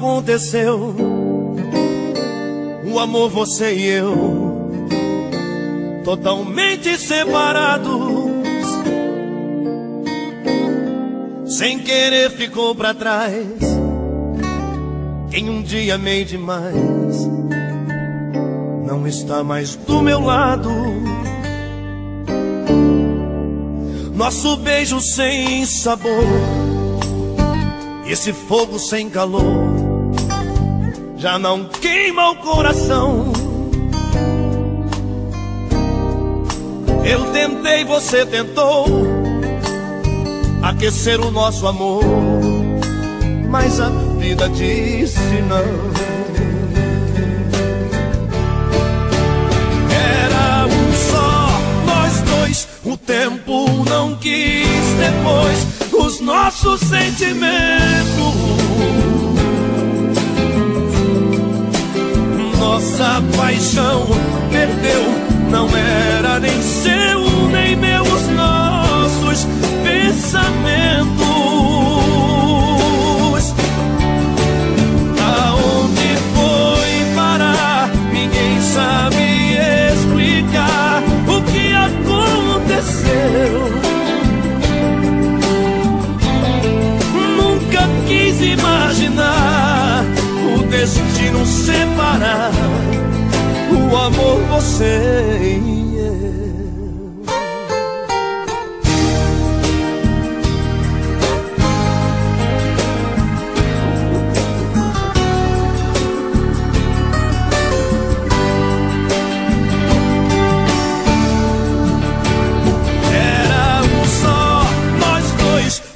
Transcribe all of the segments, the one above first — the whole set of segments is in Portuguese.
aconteceu? O amor, você e eu, totalmente separados. Sem querer ficou pra trás. Quem um dia amei demais, não está mais do meu lado. Nosso beijo sem sabor, esse fogo sem calor, já não queima o coração. Eu tentei, você tentou aquecer o nosso amor, mas a vida disse não. O tempo não quis depois os nossos sentimentos. Nossa paixão perdeu, não era nem seu nem meu os nossos pensamentos. Aonde foi parar? Ninguém sabe explicar o que aconteceu. Nunca quis imaginar você e eu.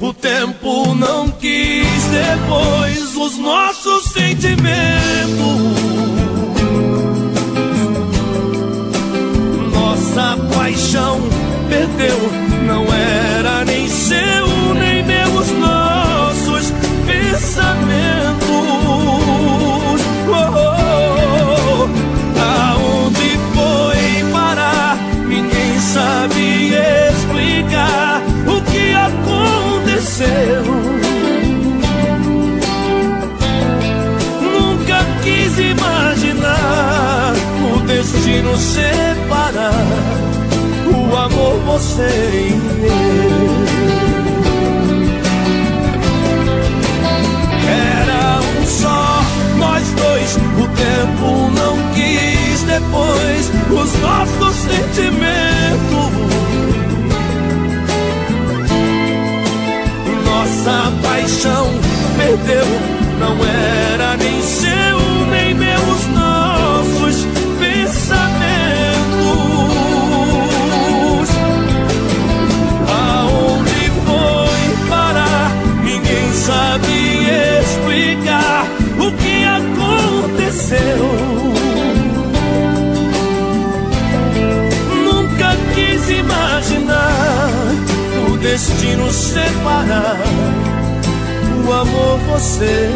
O tempo não quis depois os nossos sentimentos. Nossa paixão perdeu, não era nem seu destino separar o amor, você e eu. Era um só, nós dois. O tempo não quis depois os nossos sentimentos. nossa paixão perdeu. Não era nem seu, destino separar. O amor você